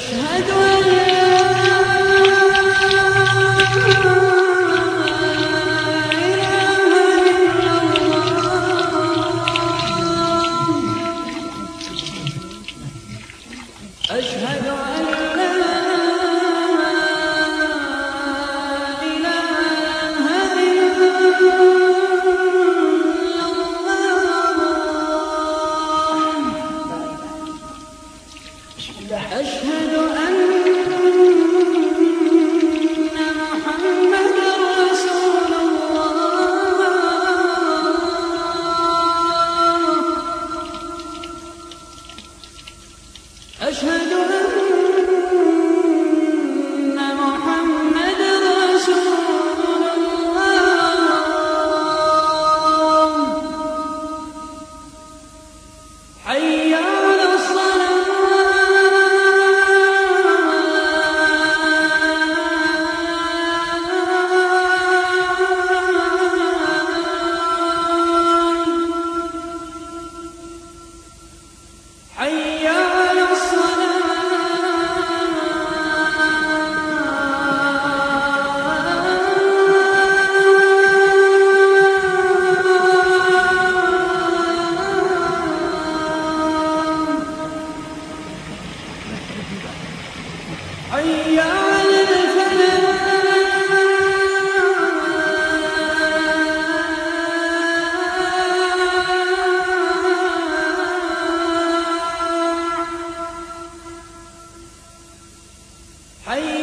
أشهد أن أشهد أن أشهد 아이.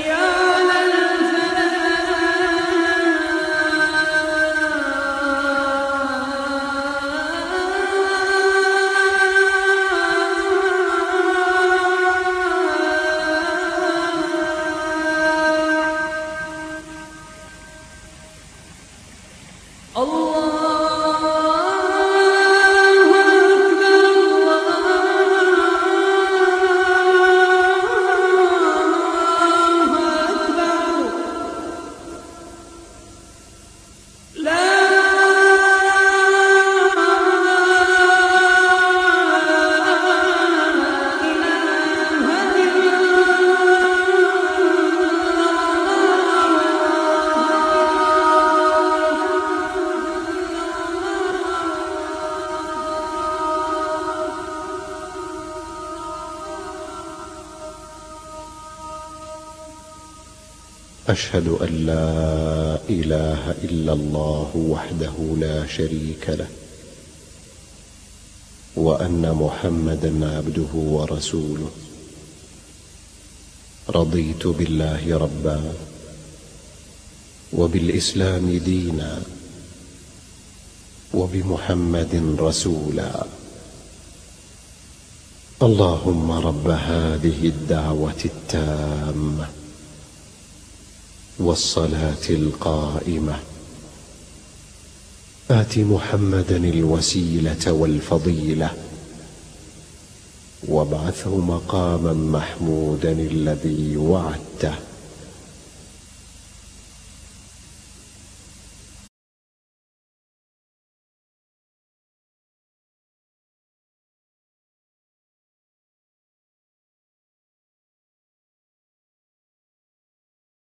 أشهد أن لا إله إلا الله وحده لا شريك له وأن محمدا عبده ورسوله. رضيت بالله ربا وبالإسلام دينا وبمحمد رسولا. اللهم رب هذه الدعوة التامة. والصلاة القائمة. آت محمدا الوسيلة والفضيلة. وابعثه مقاما محمودا الذي وعدته.